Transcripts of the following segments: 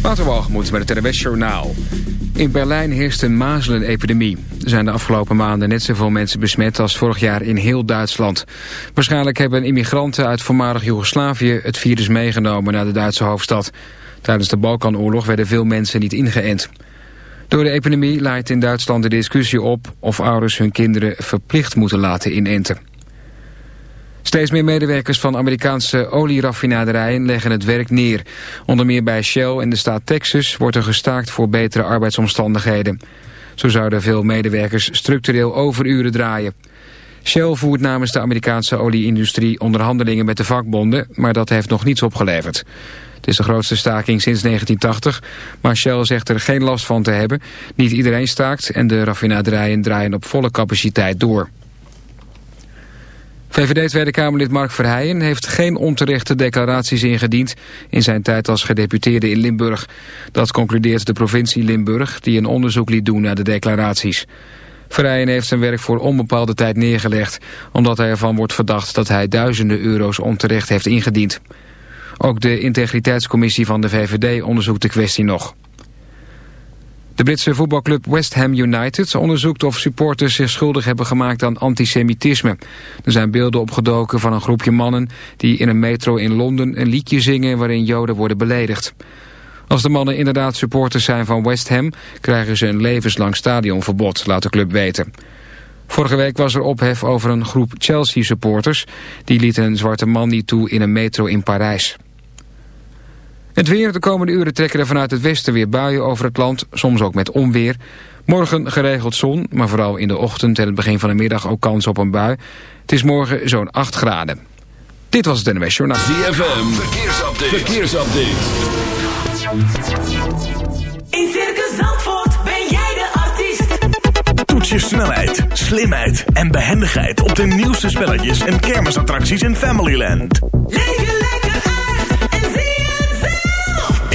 Waterwalgemoed met het NWS Journaal. In Berlijn heerst een mazelenepidemie. Er zijn de afgelopen maanden net zoveel mensen besmet als vorig jaar in heel Duitsland. Waarschijnlijk hebben immigranten uit voormalig Joegoslavië het virus meegenomen naar de Duitse hoofdstad. Tijdens de Balkanoorlog werden veel mensen niet ingeënt. Door de epidemie leidt in Duitsland de discussie op of ouders hun kinderen verplicht moeten laten inenten. Steeds meer medewerkers van Amerikaanse olieraffinaderijen leggen het werk neer. Onder meer bij Shell in de staat Texas wordt er gestaakt voor betere arbeidsomstandigheden. Zo zouden veel medewerkers structureel overuren draaien. Shell voert namens de Amerikaanse olieindustrie onderhandelingen met de vakbonden, maar dat heeft nog niets opgeleverd. Het is de grootste staking sinds 1980, maar Shell zegt er geen last van te hebben. Niet iedereen staakt en de raffinaderijen draaien op volle capaciteit door. VVD Tweede Kamerlid Mark Verheijen heeft geen onterechte declaraties ingediend in zijn tijd als gedeputeerde in Limburg. Dat concludeert de provincie Limburg die een onderzoek liet doen naar de declaraties. Verheijen heeft zijn werk voor onbepaalde tijd neergelegd omdat hij ervan wordt verdacht dat hij duizenden euro's onterecht heeft ingediend. Ook de integriteitscommissie van de VVD onderzoekt de kwestie nog. De Britse voetbalclub West Ham United onderzoekt of supporters zich schuldig hebben gemaakt aan antisemitisme. Er zijn beelden opgedoken van een groepje mannen die in een metro in Londen een liedje zingen waarin joden worden beledigd. Als de mannen inderdaad supporters zijn van West Ham krijgen ze een levenslang stadionverbod, laat de club weten. Vorige week was er ophef over een groep Chelsea supporters. Die lieten een zwarte man niet toe in een metro in Parijs. Het weer, de komende uren trekken er vanuit het westen weer buien over het land, soms ook met onweer. Morgen geregeld zon, maar vooral in de ochtend en het begin van de middag ook kans op een bui. Het is morgen zo'n 8 graden. Dit was het NWS Journaal. ZFM, verkeersupdate. verkeersupdate. In Circus Zandvoort ben jij de artiest. Toets je snelheid, slimheid en behendigheid op de nieuwste spelletjes en kermisattracties in Familyland. Leef lekker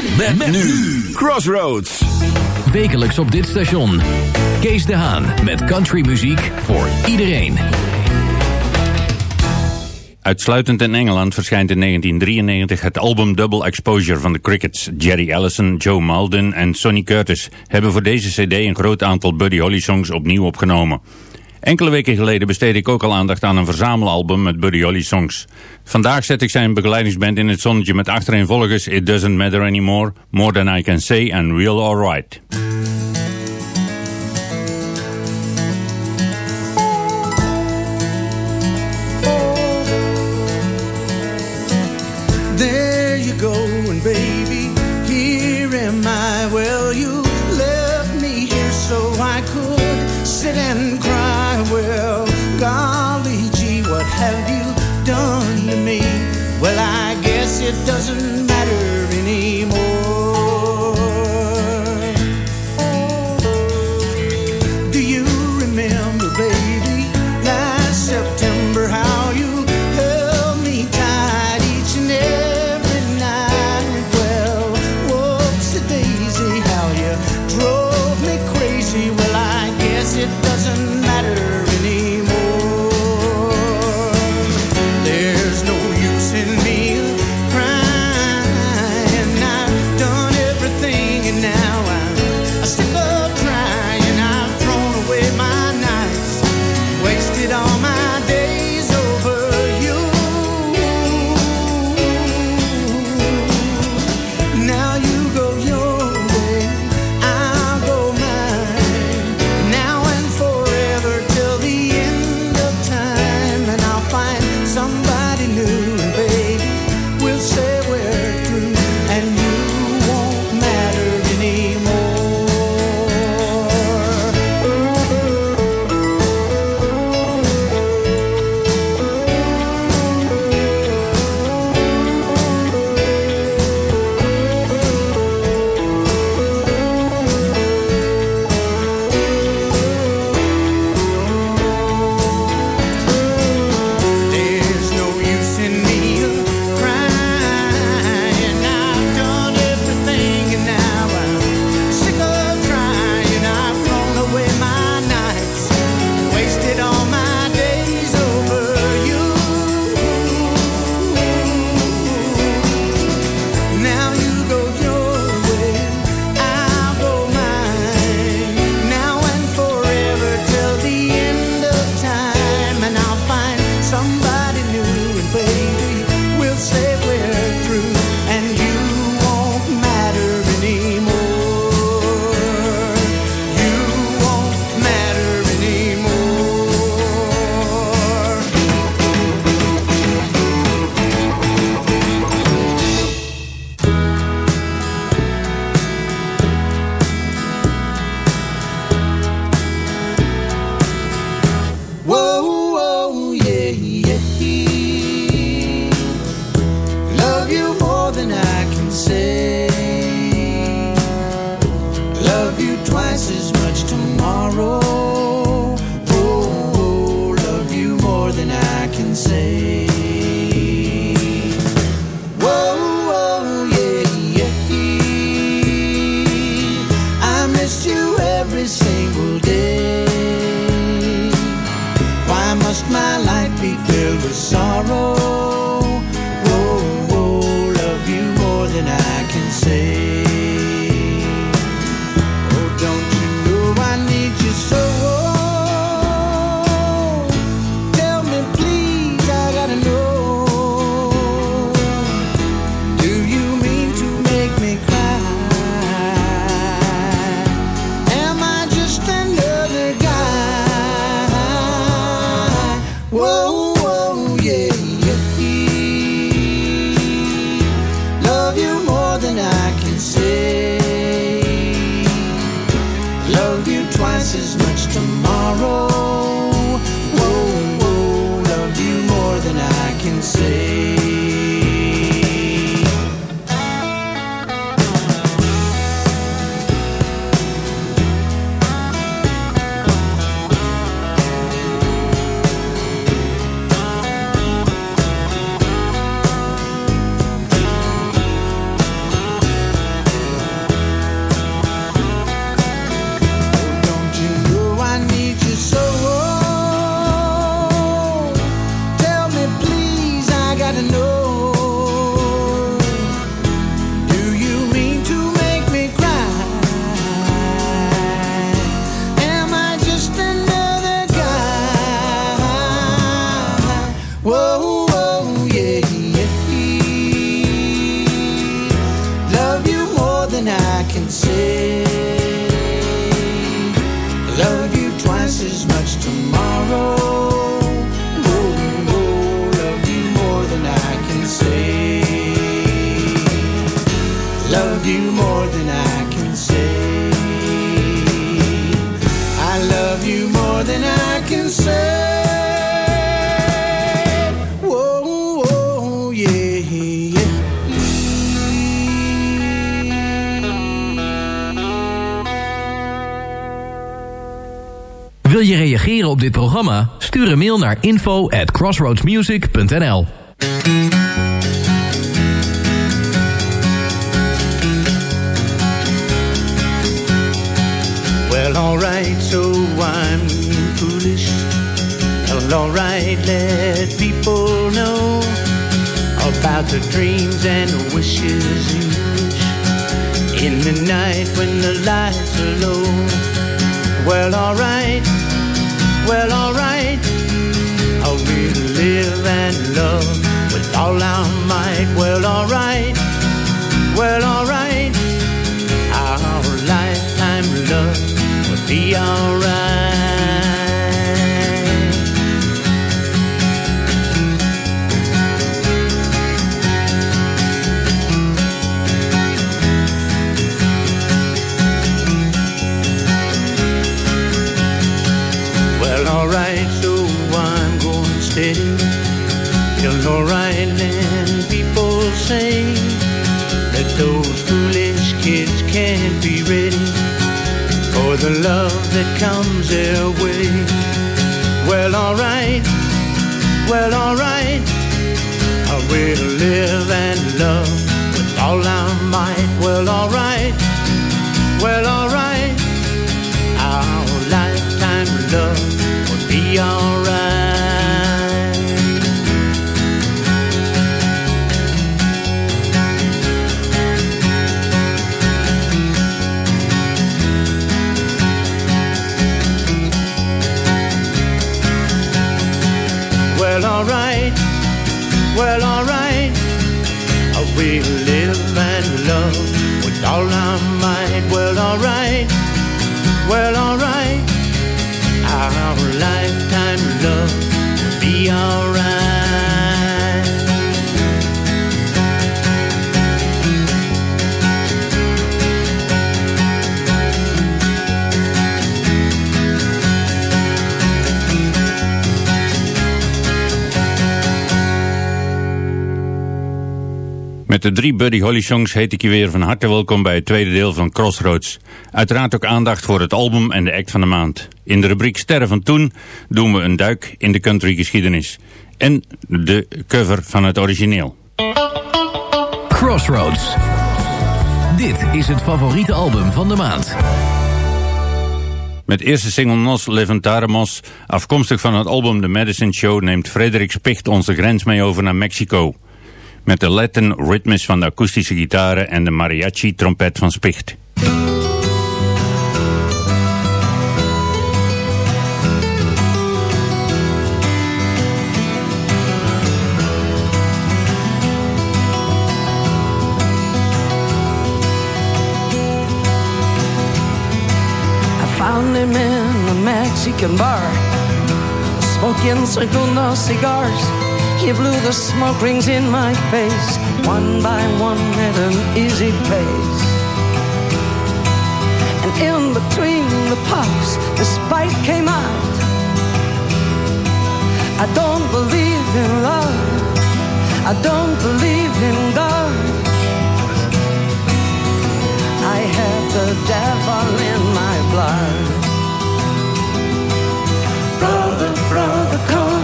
Met, met nu Crossroads. Wekelijks op dit station. Kees de Haan met countrymuziek voor iedereen. Uitsluitend in Engeland verschijnt in 1993 het album Double Exposure van de Crickets. Jerry Allison, Joe Malden en Sonny Curtis hebben voor deze cd een groot aantal Buddy Holly songs opnieuw opgenomen. Enkele weken geleden besteedde ik ook al aandacht aan een verzamelalbum met Buddy Holly songs. Vandaag zet ik zijn begeleidingsband in het zonnetje met achtereenvolgers It Doesn't Matter Anymore, More Than I Can Say en Real Alright. There you go, and baby, here am I. You me here so I could sit and cry. Golly gee, what have you done to me? Well, I guess it doesn't miss you every single day. Why must my life be filled with sorrow? love you more than I can say. I love you more than I can say. Wil je reageren op dit programma? Stuur een mail naar info at crossroadsmusic.nl alright, so I'm foolish. Well, alright, let people know about the dreams and wishes you wish in the night when the lights are low. Well, alright, well, alright, I oh, will live and love with all our might. Well, alright, well, alright, be alright. Well, alright, so I'm going steady. Alright, then people say the love that comes their way. Well, alright, well, alright, I will live and love with all our might. Well, alright, de drie Buddy Holly songs heet ik je weer van harte welkom bij het tweede deel van Crossroads. Uiteraard ook aandacht voor het album en de act van de maand. In de rubriek Sterren van Toen doen we een duik in de country geschiedenis. En de cover van het origineel. Crossroads. Dit is het favoriete album van de maand. Met eerste single Nos Levantaremos, afkomstig van het album The Medicine Show, neemt Frederik Spicht onze grens mee over naar Mexico. Met de Latin ritmes van de akoestische gitaren en de mariachi trompet van Spicht. Him in a Mexican bar, smoking segundo cigars. He blew the smoke rings in my face, one by one at an easy pace. And in between the puffs, the spike came out. I don't believe in love, I don't believe in God. I have the devil in my blood. Brother, brother, come.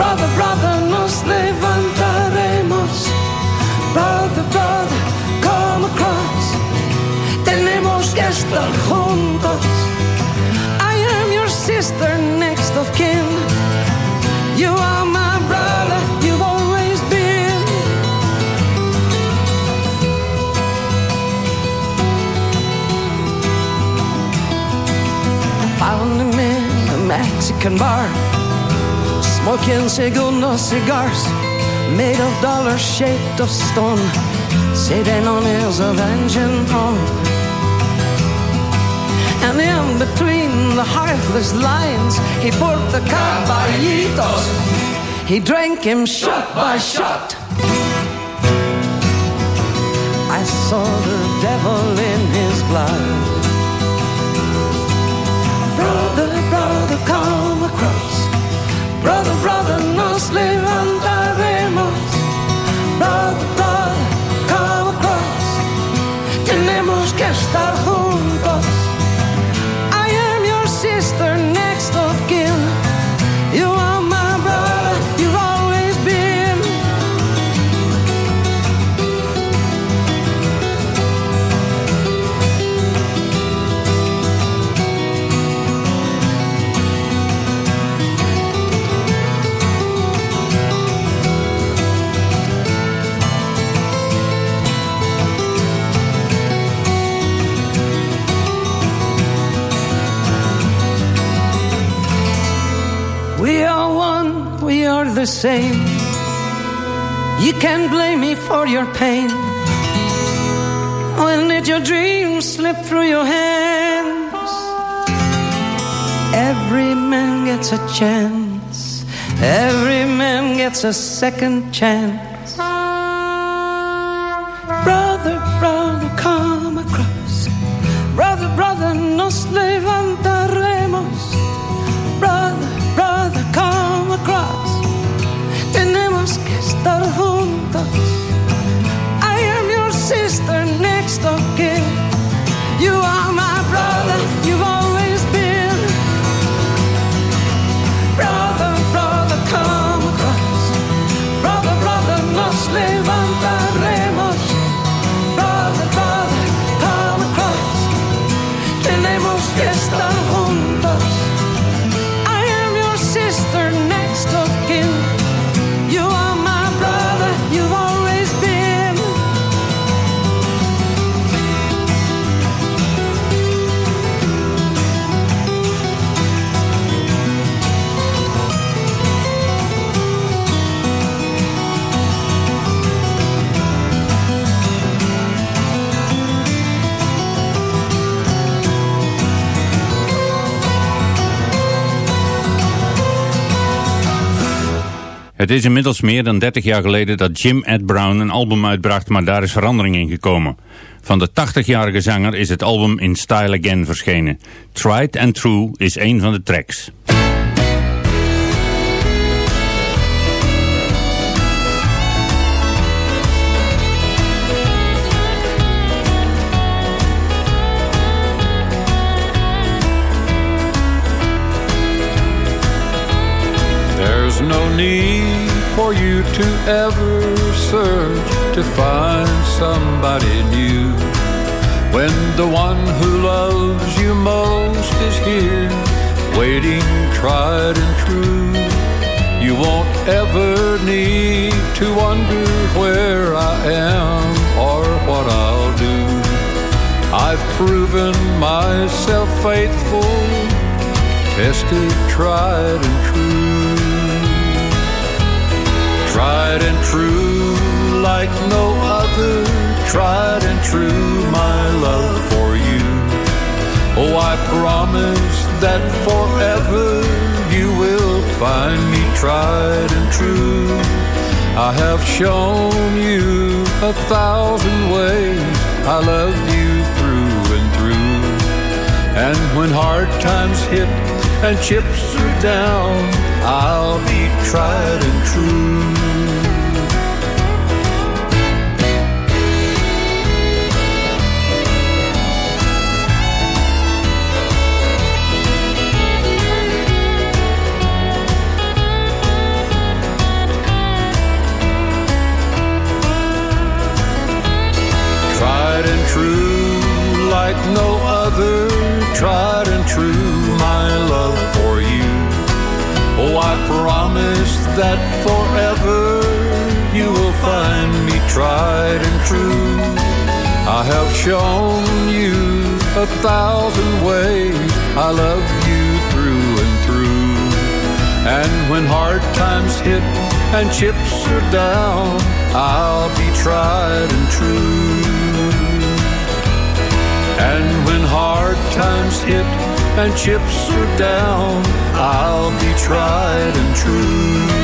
Brother, brother, nos levantaremos. Brother, brother, come across. Tenemos que estar juntos. I am your sister, next of kin. You are my brother, you've always been. I found him in a Mexican bar Smoking segundo cigars Made of dollars shaped of stone. Sitting on his avenging throne And in between the heartless lines He poured the caballitos He drank him shot by shot. I saw the devil in his blood. Brother, brother, come across Brother, brother, nos levantaremos. Brother, brother, come across. Tenemos que estar juntos. Same. You can't blame me for your pain. When did your dreams slip through your hands? Every man gets a chance. Every man gets a second chance. Het is inmiddels meer dan 30 jaar geleden dat Jim Ed Brown een album uitbracht, maar daar is verandering in gekomen. Van de 80-jarige zanger is het album In Style Again verschenen. Tried and True is een van de tracks. No need for you to ever search to find somebody new. When the one who loves you most is here, waiting tried and true. You won't ever need to wonder where I am or what I'll do. I've proven myself faithful, tested, tried and true. Tried and true like no other, tried and true my love for you. Oh, I promise that forever you will find me tried and true. I have shown you a thousand ways I love you through and through. And when hard times hit and chips are down, I'll be tried and true. True like no other. Tried and true my love for you. Oh i promise that forever you will find me tried and true. I have shown you a thousand ways. I love you through and through. And when hard times hit and chips are down i'll be tried and true and when hard times hit and chips are down, I'll be tried and true.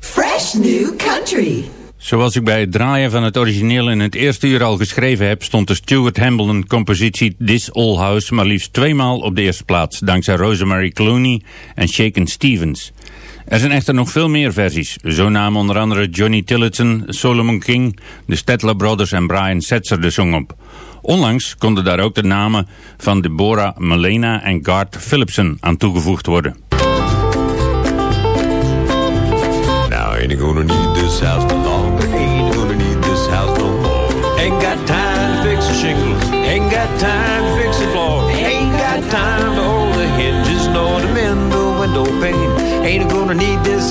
Fresh new country. Zoals ik bij het draaien van het origineel in het eerste uur al geschreven heb, stond de Stuart Hambleton compositie This Old House maar liefst tweemaal op de eerste plaats, dankzij Rosemary Clooney en Shaken Stevens. Er zijn echter nog veel meer versies. Zo namen onder andere Johnny Tillotson, Solomon King, de Stettler Brothers en Brian Setzer de song op. Onlangs konden daar ook de namen van Deborah Melena en Garth Philipson aan toegevoegd worden. Now ain't need this house need this house no more. Got time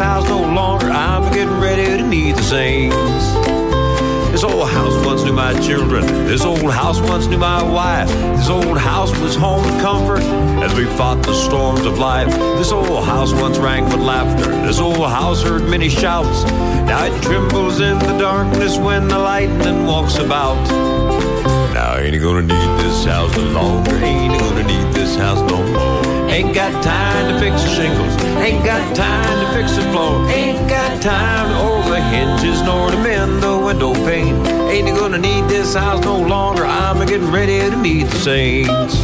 house no longer. I'm getting ready to need the saints. This old house once knew my children. This old house once knew my wife. This old house was home and comfort as we fought the storms of life. This old house once rang with laughter. This old house heard many shouts. Now it trembles in the darkness when the lightning walks about. Now ain't gonna need this house no longer. Ain't gonna need this house no more. Ain't got time to fix the shingles. Ain't got time to fix the floor. Ain't got time to oil the hinges nor to mend the window pane. Ain't gonna need this house no longer. I'm getting ready to meet the saints.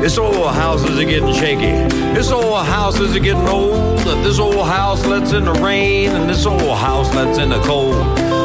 This old house is getting shaky. This old house is getting old. This old house lets in the rain, and this old house lets in the cold.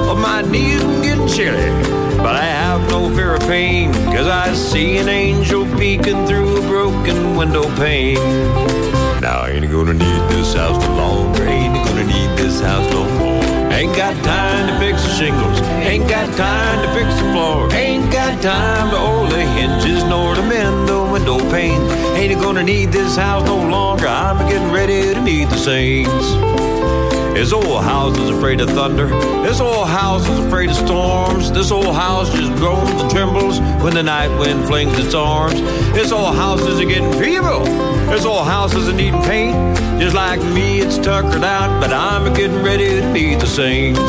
Oh, my knees are getting chilly, but I have no fear of pain, cause I see an angel peeking through a broken window pane. Now I ain't gonna need this house no longer. Ain't gonna need this house no more. Ain't got time to fix the shingles. Ain't got time to fix the floor. Ain't got time to oil the hinges nor to mend the window pane. Ain't gonna need this house no longer. I'm getting ready to meet the saints. This old house is afraid of thunder. This old house is afraid of storms. This old house just groans and trembles when the night wind flings its arms. This old house is getting feeble. This old house is needing paint. Just like me, it's tuckered out, but I'm getting ready to meet the saints.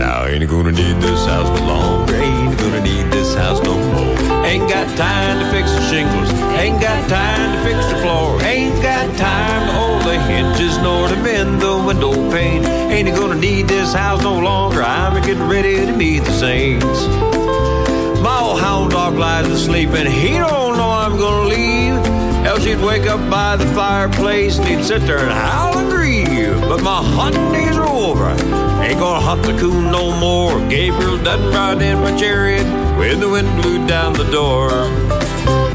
Now ain't gonna need this house no longer. Ain't gonna need this house no more. Ain't got time to fix the shingles. Ain't got time to fix the floor. Ain't got time to the hinges nor to mend the window pane. Ain't gonna need this house no longer. I'm getting ready to meet the saints. My old hound dog lies asleep and he don't know I'm gonna leave. Else he'd wake up by the fireplace and he'd sit there and howl and grieve. But my hunting days are over. Ain't gonna hunt the coon no more. Gabriel doesn't ride in my chariot when the wind blew down the door.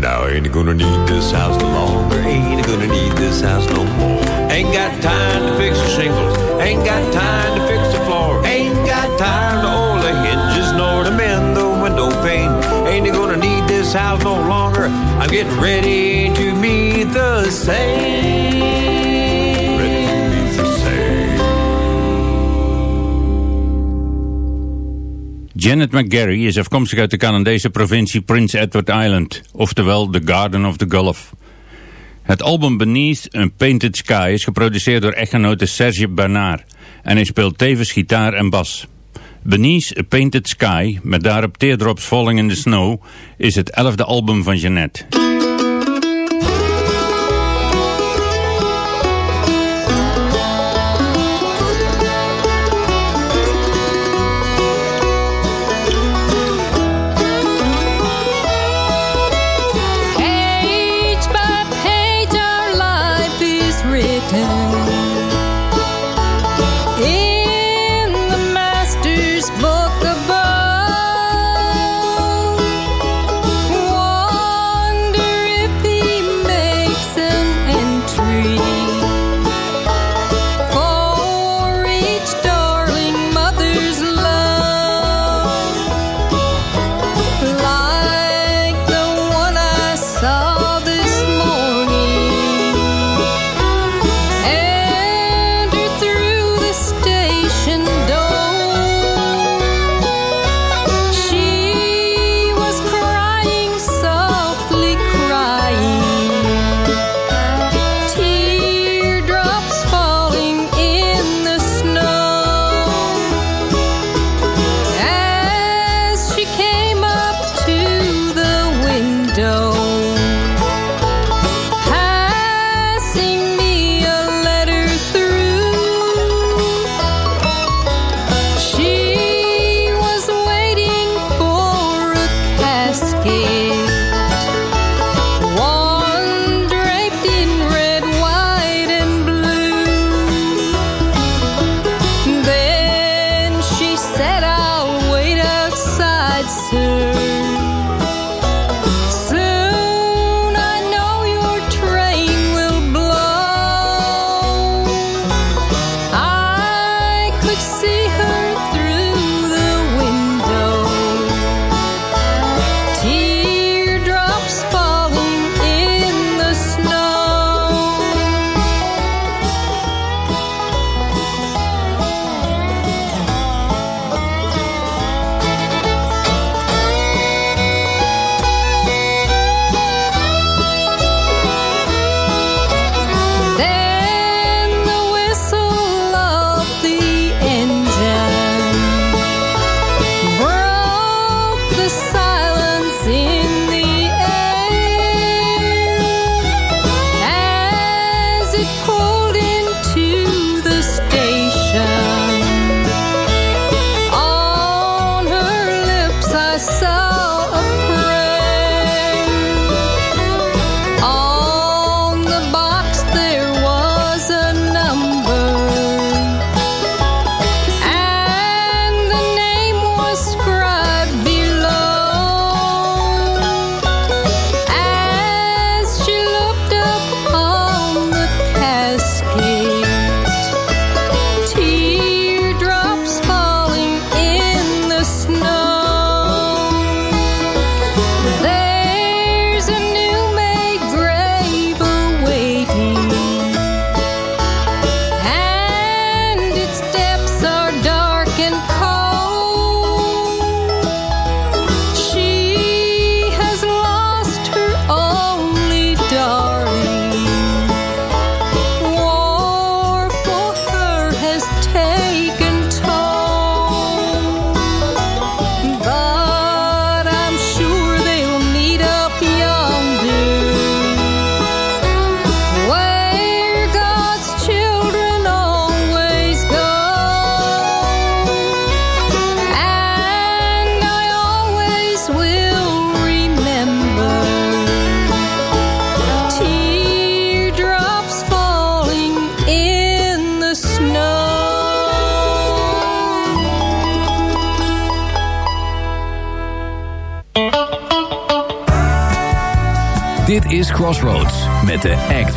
Now ain't gonna need this house no longer. Ain't gonna need this house no more. Ain't got time to fix the shingles. Ain't got time to fix the floor. Ain't got time to oil the hinges nor to mend the window pane. Ain't gonna need this house no longer. I'm getting ready to meet the saints. Janet McGarry is afkomstig uit de Canadese provincie Prince Edward Island, oftewel The Garden of the Gulf. Het album Beneath a Painted Sky is geproduceerd door echtgenote Serge Bernard en hij speelt tevens gitaar en bas. Beneath a Painted Sky, met daarop Teardrops Falling in the Snow, is het elfde album van Jeanette.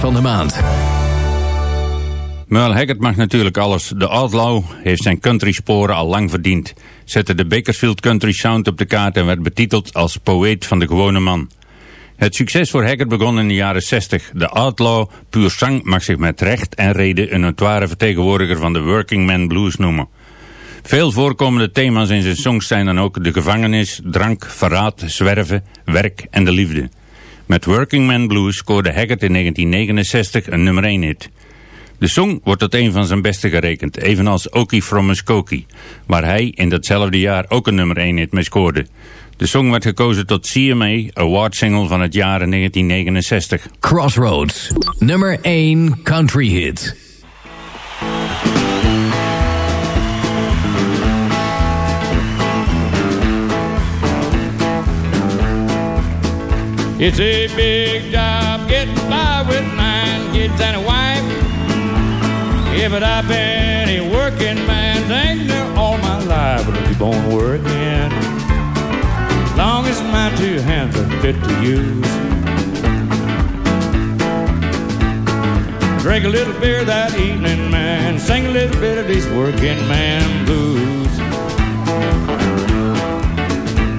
Van de maand. Merle Haggard mag natuurlijk alles. De Outlaw heeft zijn country sporen al lang verdiend. Zette de Bakersfield Country Sound op de kaart en werd betiteld als poëet van de gewone man. Het succes voor Haggard begon in de jaren 60. De Outlaw, puur zang, mag zich met recht en reden een notoire vertegenwoordiger van de working man blues noemen. Veel voorkomende thema's in zijn songs zijn dan ook de gevangenis, drank, verraad, zwerven, werk en de liefde. Met Working Man Blues scoorde Haggard in 1969 een nummer 1 hit. De song wordt tot een van zijn beste gerekend, evenals Okie from Muskokie, waar hij in datzelfde jaar ook een nummer 1 hit mee scoorde. De song werd gekozen tot CMA Award Single van het jaar 1969. Crossroads, nummer 1 country hit. It's a big job getting by with nine kids and a wife. Yeah, but I've been a working man dang near all my life, but I keep on working. Long as my two hands are fit to use. Drink a little beer that evening, man. Sing a little bit of these working man blues.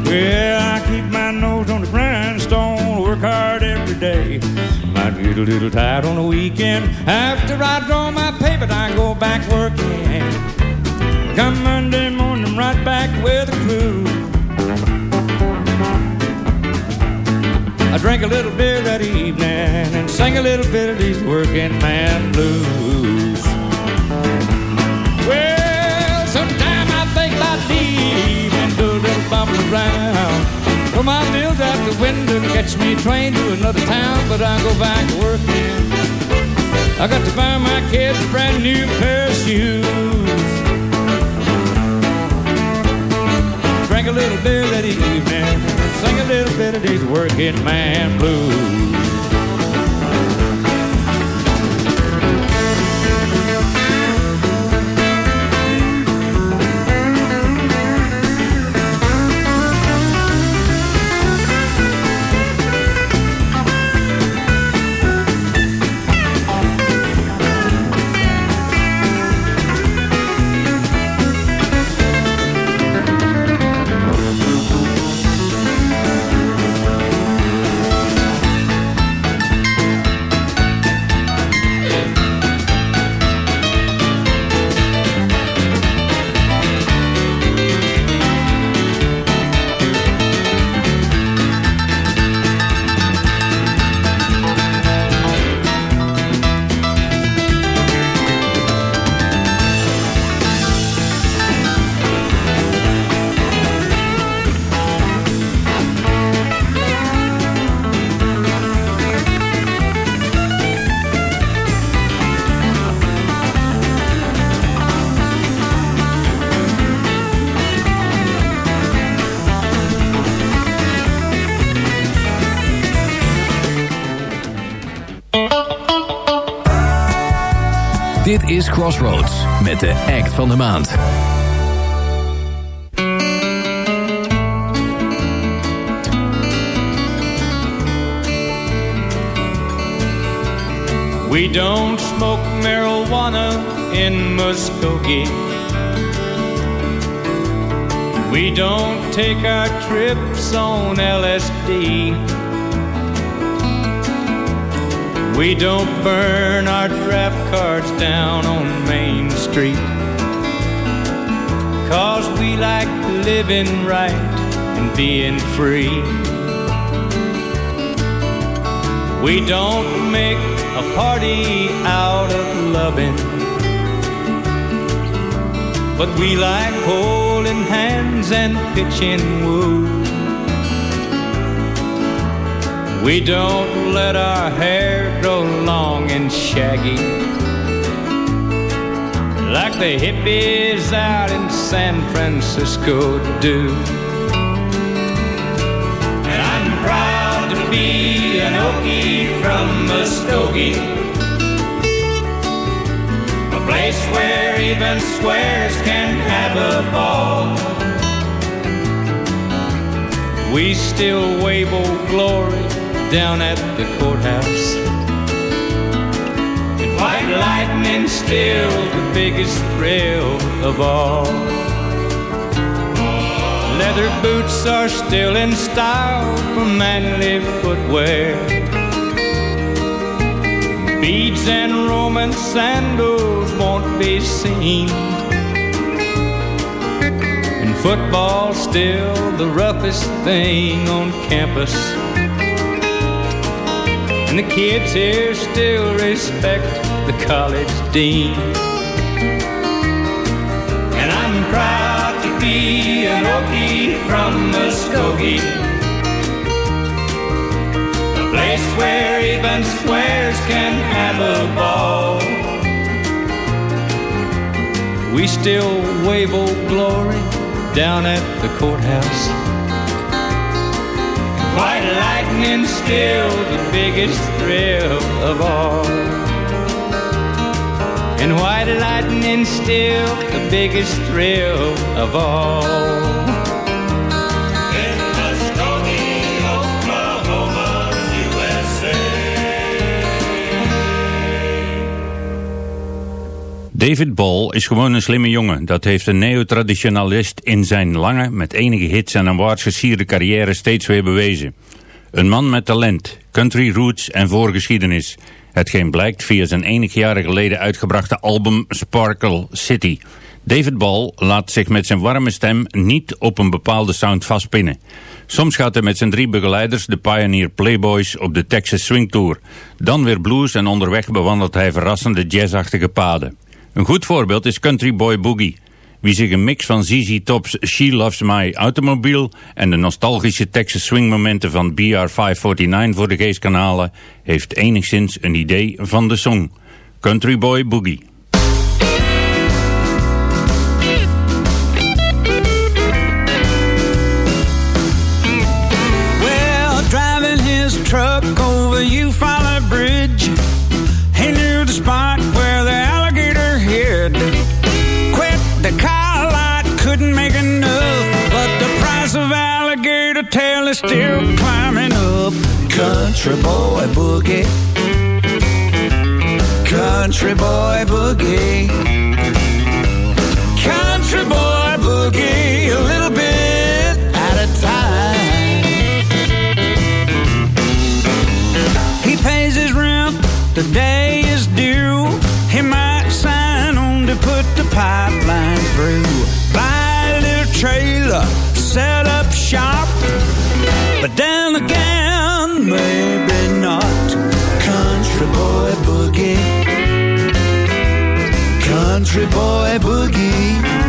Well, I keep my nose on the grindstone, work hard every day. Might get a little tired on the weekend. After I draw my paper, I go back working. Come Monday morning, right back with the crew. I drank a little beer that evening and sang a little bit of these working man blues. Well, sometime I think I'd leave and do a little bumping around. Throw my bills out the window catch me a train to another town, but I go back to working. I got to buy my kids a brand new pair of shoes. Drank a little beer that evening, sing a little bit of these working man blues. Is Crossroads met de act van de maand. We don't smoke marijuana in Muskogee. We don't take our trips on LSD. We don't burn our draft cards down on Main Street. Cause we like living right and being free. We don't make a party out of loving. But we like holding hands and pitching woo. We don't let our hair grow long and shaggy. Like the hippies out in San Francisco do. And I'm proud to be an Okie from Muskogee. A place where even squares can have a ball. We still wave old glory down at the courthouse. And white lightning still the biggest thrill of all. Leather boots are still in style for manly footwear. Beads and Roman sandals won't be seen. And football's still the roughest thing on campus. And the kids here still respect the college dean. And I'm proud to be an Okie from Muskogee. A place where even squares can have a ball. We still wave old glory down at the courthouse. Lightning still the biggest thrill of all. And white lightning still the biggest thrill of all. David Ball is gewoon een slimme jongen. Dat heeft een neotraditionalist in zijn lange, met enige hits en awards gesierde carrière steeds weer bewezen. Een man met talent, country roots en voorgeschiedenis. Hetgeen blijkt via zijn enig jaren geleden uitgebrachte album Sparkle City. David Ball laat zich met zijn warme stem niet op een bepaalde sound vastpinnen. Soms gaat hij met zijn drie begeleiders, de Pioneer Playboys, op de Texas Swing Tour. Dan weer blues en onderweg bewandelt hij verrassende jazzachtige paden. Een goed voorbeeld is Country Boy Boogie. Wie zich een mix van ZZ Top's She Loves My Automobile en de nostalgische Texas swing momenten van BR 549 voor de geest kan halen, heeft enigszins een idee van de song. Country Boy Boogie. Is still climbing up. Country boy boogie, country boy boogie, country boy boogie, a little bit at a time. He pays his rent, the day is due. He might sign on to put the pipeline through. Buy a little trailer, set up shop. But then again, maybe not. Country boy boogie. Country boy boogie.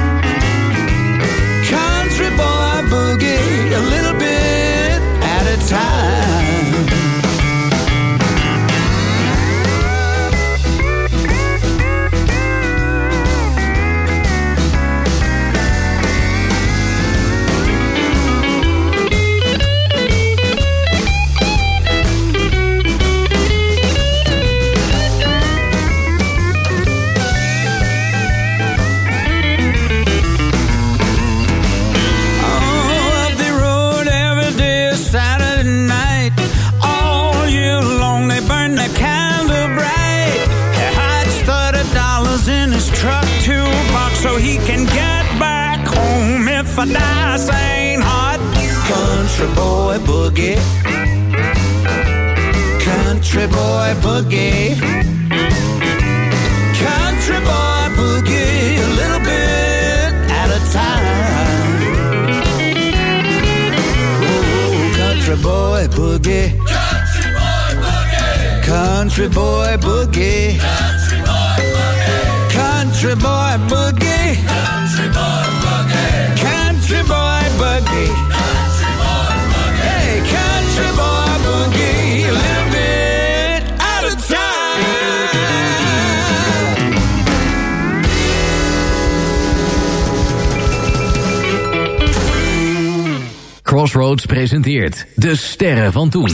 Presenteert De Sterren van Toen.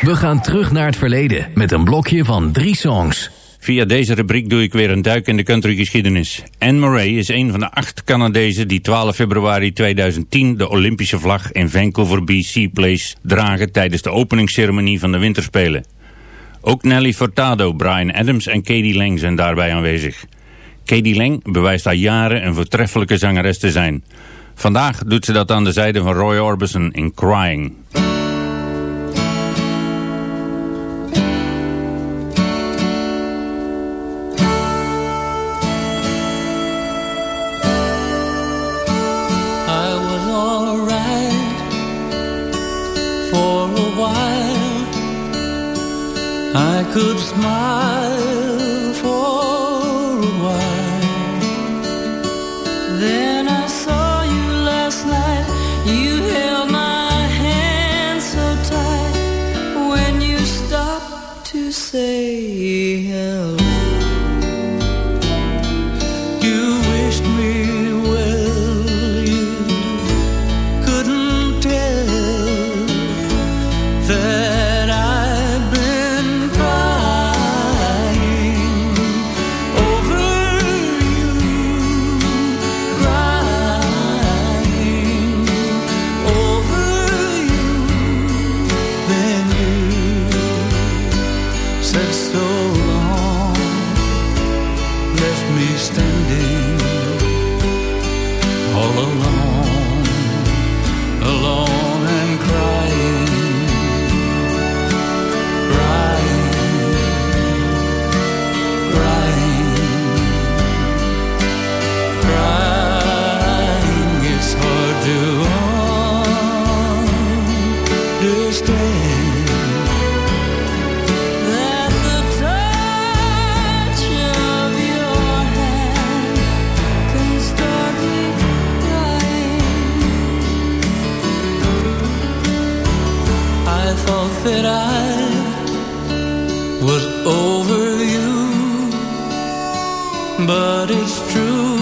We gaan terug naar het verleden met een blokje van drie songs. Via deze rubriek doe ik weer een duik in de countrygeschiedenis. Anne Murray is een van de acht Canadezen die 12 februari 2010 de Olympische vlag in Vancouver BC Place dragen tijdens de openingsceremonie van de Winterspelen. Ook Nelly Furtado, Brian Adams en Katie Lang zijn daarbij aanwezig. Katie Lang bewijst al jaren een voortreffelijke zangeres te zijn. Vandaag doet ze dat aan de zijde van Roy Orbison in Crying. Could smile that I was over you, but it's true,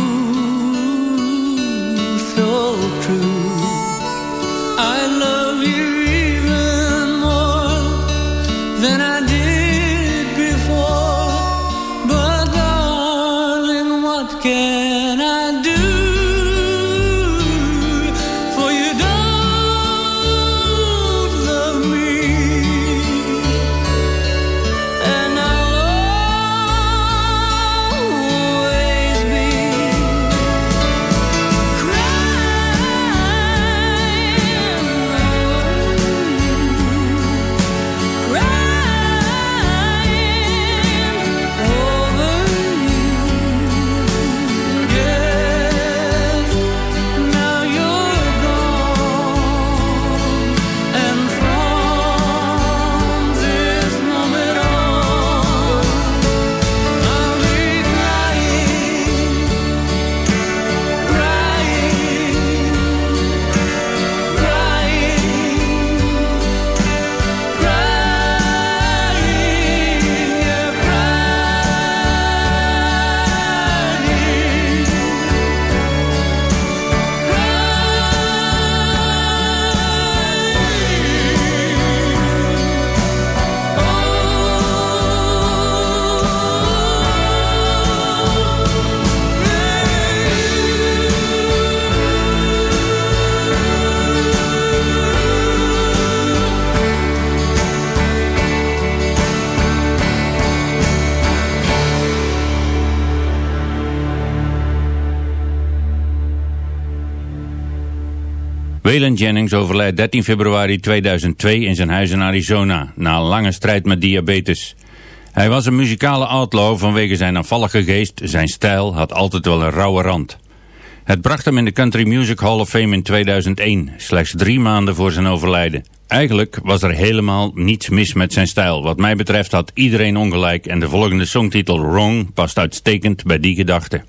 Waylon Jennings overlijdt 13 februari 2002 in zijn huis in Arizona, na een lange strijd met diabetes. Hij was een muzikale outlaw vanwege zijn afvallige geest, zijn stijl had altijd wel een rauwe rand. Het bracht hem in de Country Music Hall of Fame in 2001, slechts drie maanden voor zijn overlijden. Eigenlijk was er helemaal niets mis met zijn stijl. Wat mij betreft had iedereen ongelijk en de volgende songtitel Wrong past uitstekend bij die gedachte.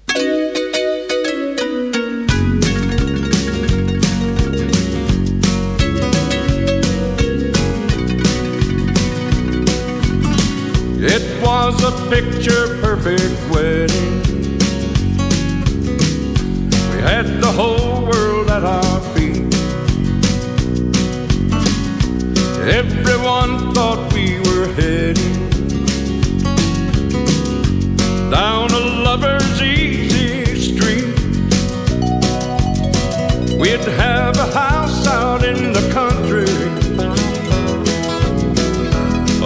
picture perfect wedding. We had the whole world at our feet. Everyone thought we were heading down a lover's easy street. We'd have a house out in the country,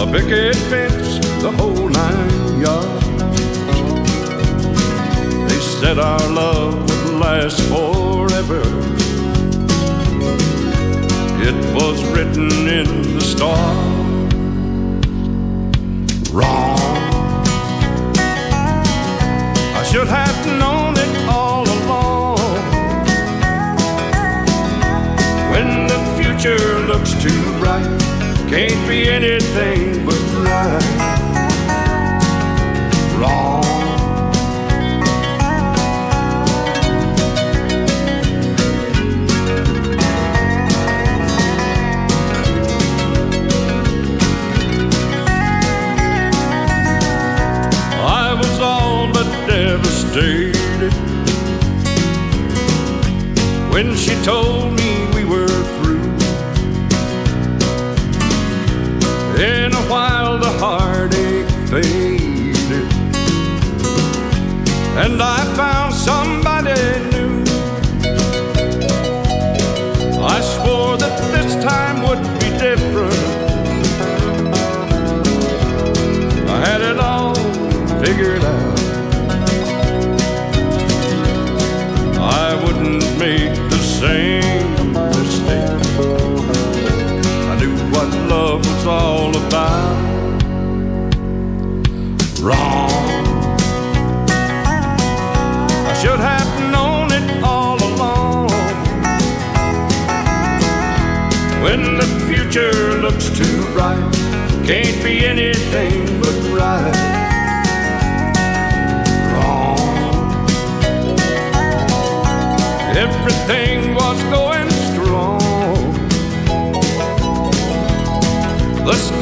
a picket fence, the whole our love would last forever. It was written in the stars. Wrong. I should have known it all along. When the future looks too bright, can't be anything devastated when she told me we were through. In a while, the heartache faded, and I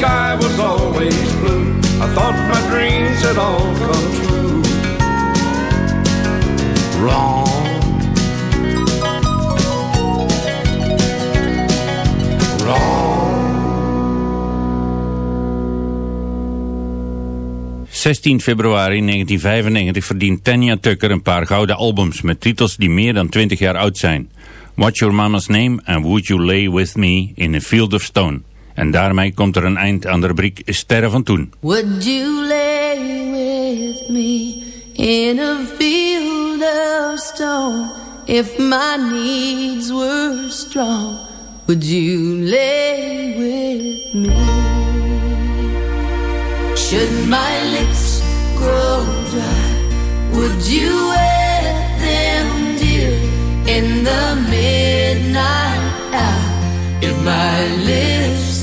sky was always blue. I thought my dreams had all come true. Wrong. Wrong. 16 februari 1995 verdient Tanya Tucker een paar gouden albums met titels die meer dan 20 jaar oud zijn. What's Your Mama's Name and Would You Lay With Me in a Field of Stone. En daarmee komt er een eind aan de rubriek Sterren van Toen. Would you lay with me in a field of stone? If my needs were strong, would you lay with me? Should my lips grow dry, would you wet them, dear, in the midnight hour? If my lips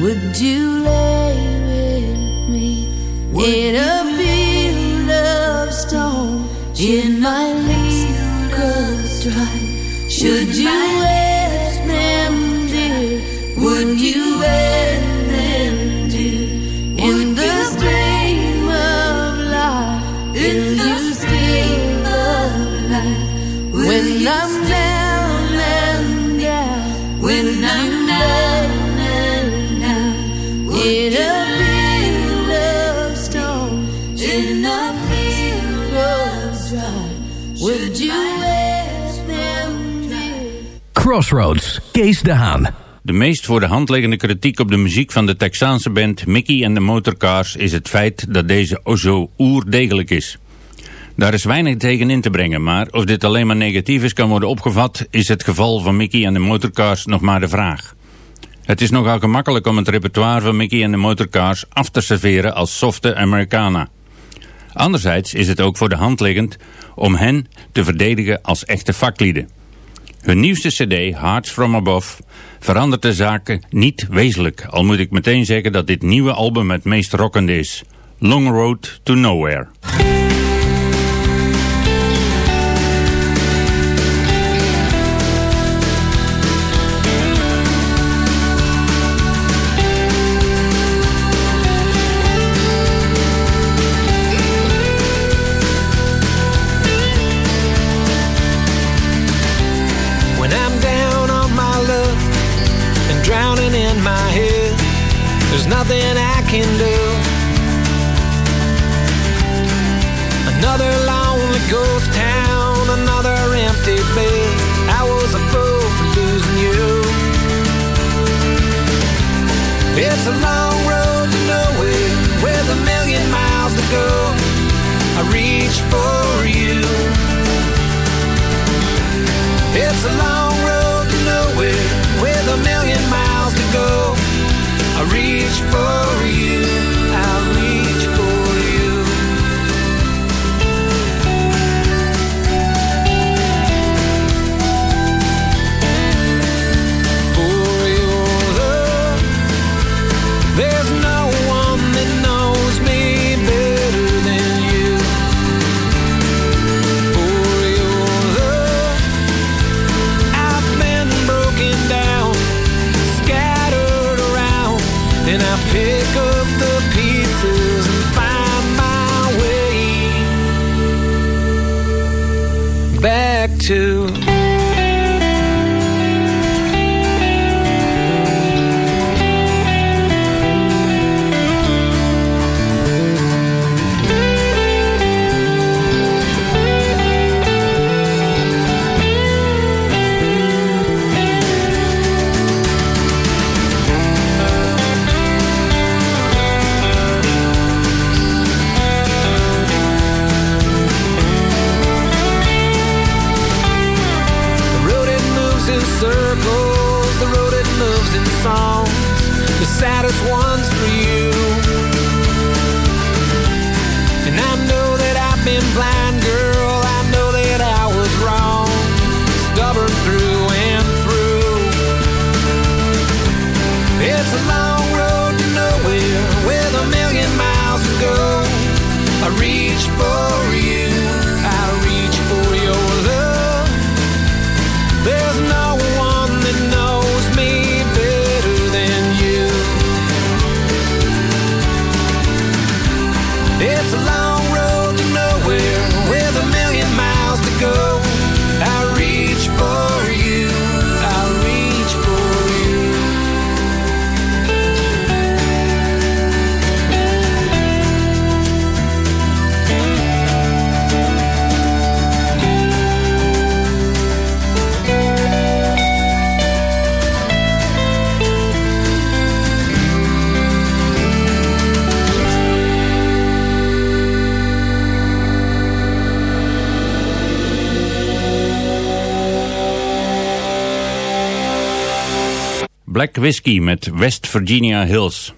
would you lay with me in a field of stone? In my dry, should you wet them, dear? Would you De Haan. De meest voor de hand liggende kritiek op de muziek van de Texaanse band Mickey and the Motorcars is het feit dat deze zo oerdegelijk is. Daar is weinig tegen in te brengen, maar of dit alleen maar negatief is kan worden opgevat, is het geval van Mickey and the Motorcars nog maar de vraag. Het is nogal gemakkelijk om het repertoire van Mickey and the Motorcars af te serveren als softe Americana. Anderzijds is het ook voor de hand liggend om hen te verdedigen als echte vaklieden. Hun nieuwste cd, Hearts From Above, verandert de zaken niet wezenlijk. Al moet ik meteen zeggen dat dit nieuwe album het meest rockende is. Long Road to Nowhere. a line Black Whiskey met West Virginia Hills.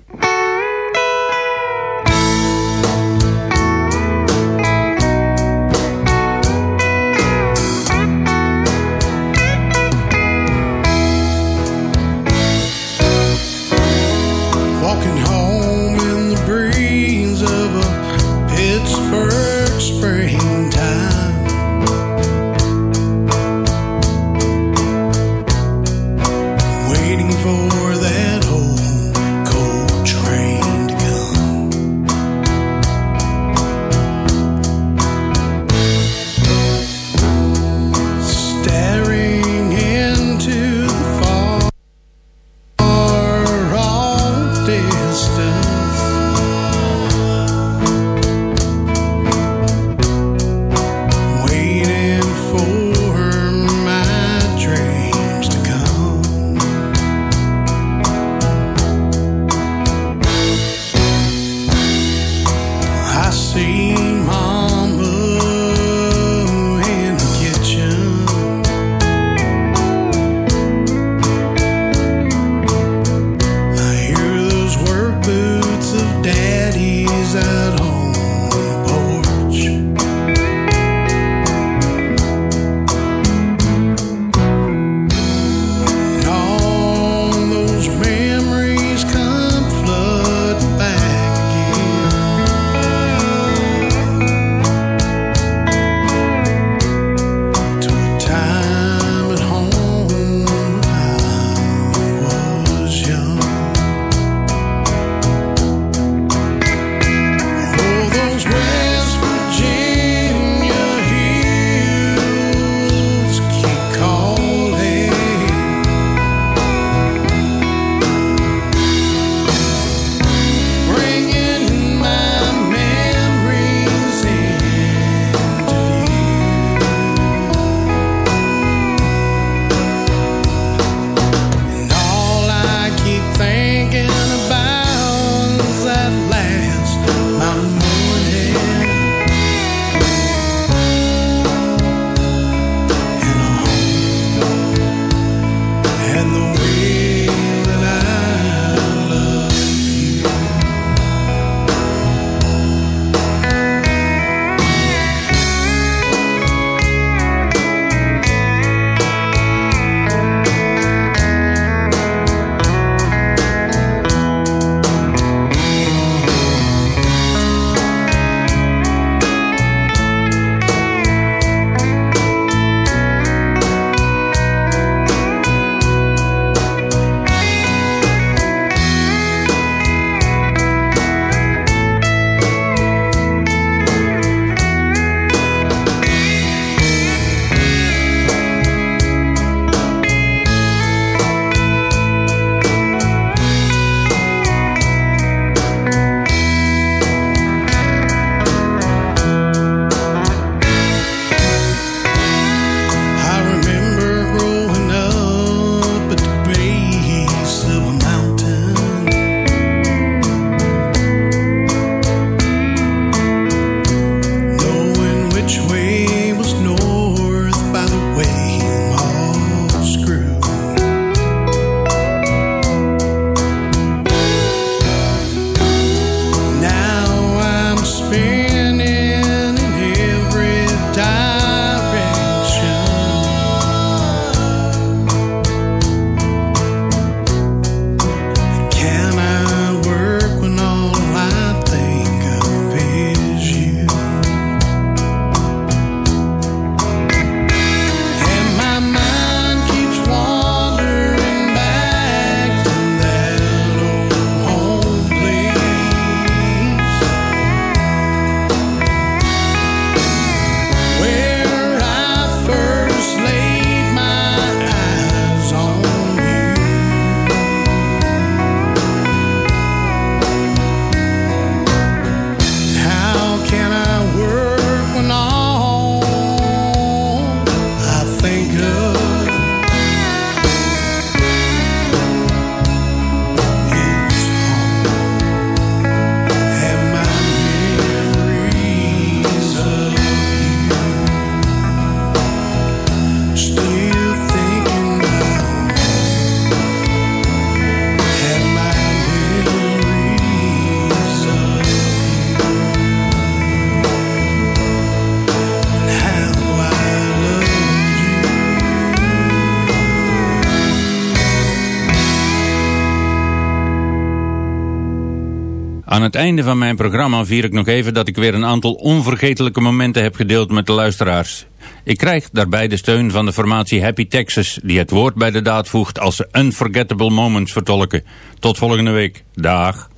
einde van mijn programma vier ik nog even dat ik weer een aantal onvergetelijke momenten heb gedeeld met de luisteraars. Ik krijg daarbij de steun van de formatie Happy Texas, die het woord bij de daad voegt als ze Unforgettable Moments vertolken. Tot volgende week. Dag.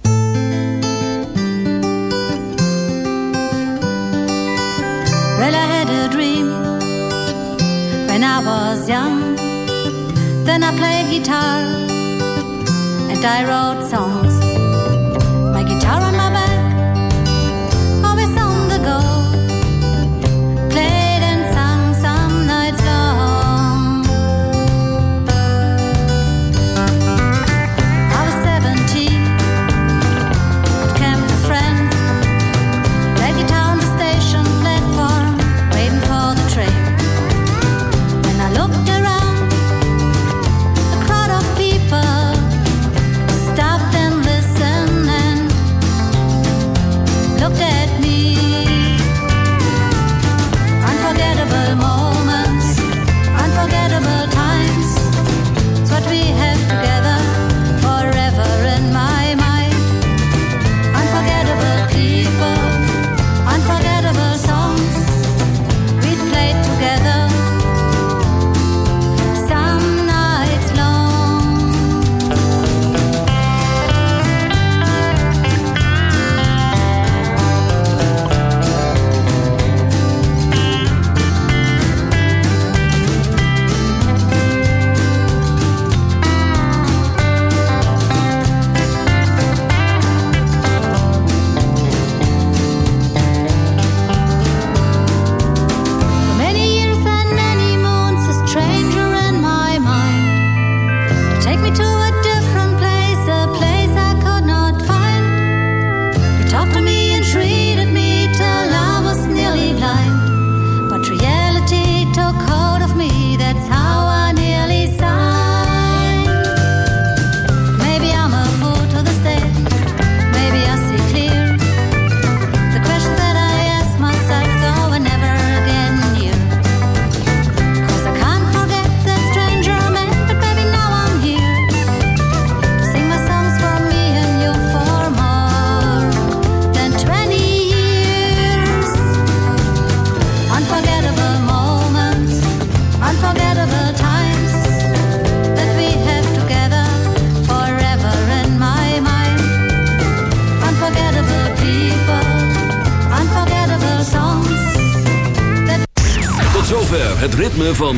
Well, dream played songs.